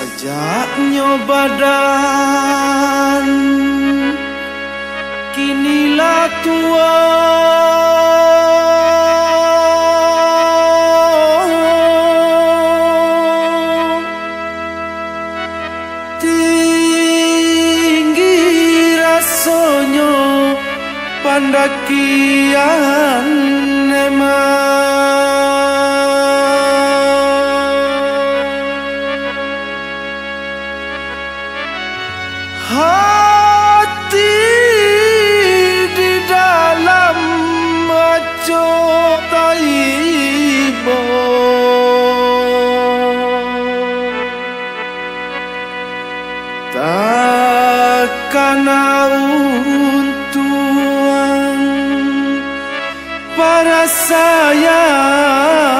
Sejaknya badan Kinilah tua. Tinggi rasanya Pandakian hati untuang para sayang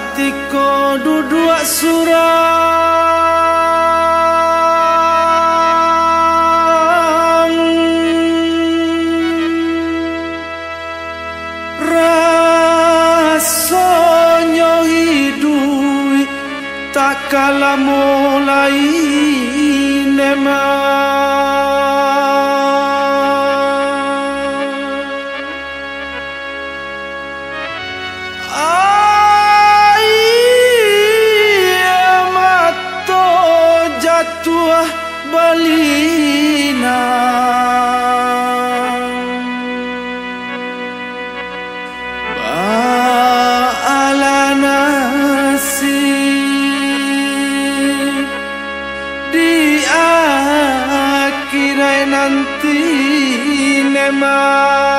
Katiko duduk suram Rasanya hidup tak kalah mulai nemang my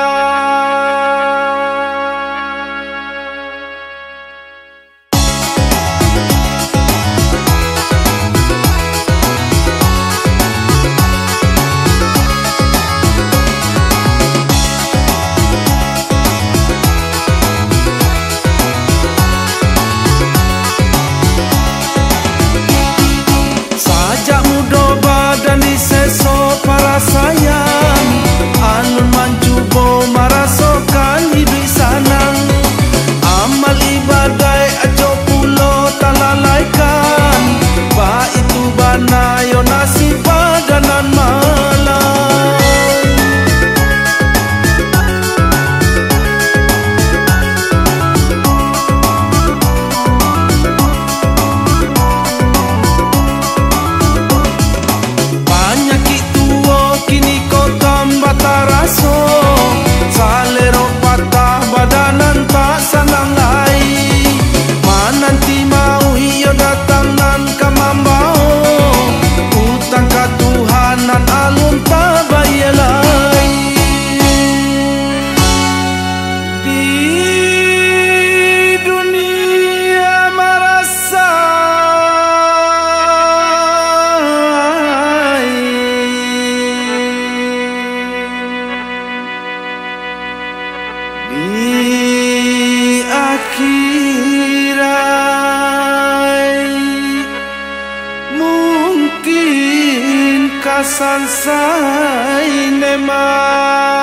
salsa y demás.